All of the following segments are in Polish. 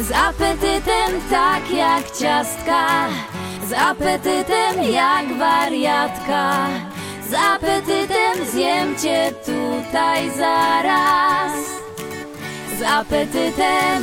Z apetytem tak jak ciastka. Z apetytem jak wariatka. Z apetytem zjem cię tutaj zaraz. Z apetytem,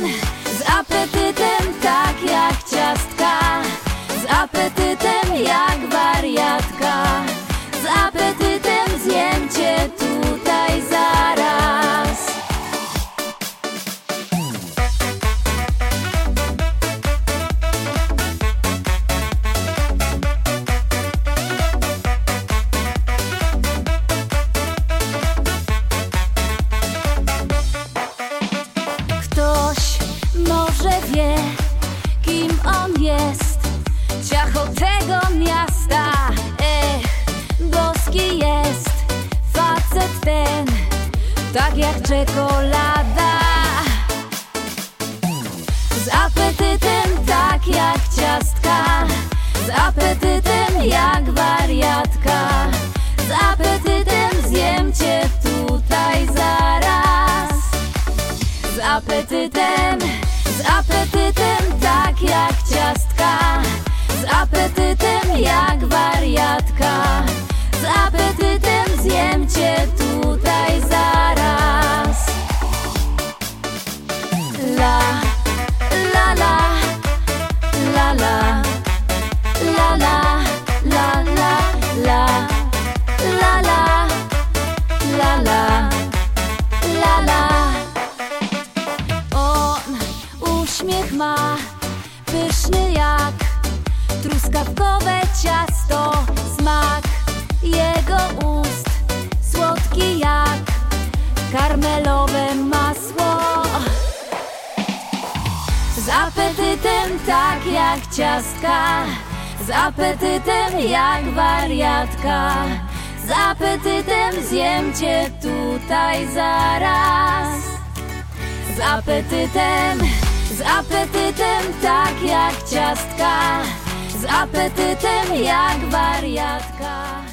on jest. Ciacho tego miasta Ech, boski jest. Facet ten, tak jak czekolada. Z apetytem tak jak ciastka. Z apetytem jak wariatka. Z apetytem zjem cię tutaj zaraz. Z apetytem, z apetytem jak wariatka. Z apetytem zjem cię tutaj zaraz. La, la, la, la, la. La, la, la, la, la. La, la, la, la, la, la. On uśmiech ma pyszny jak truskawkowe ciasto, smak jego ust słodki jak karmelowe masło. Z apetytem tak jak ciastka, z apetytem jak wariatka. Z apetytem zjem cię tutaj zaraz. Z apetytem, z apetytem tak jak ciastka Z apetytem jak wariatka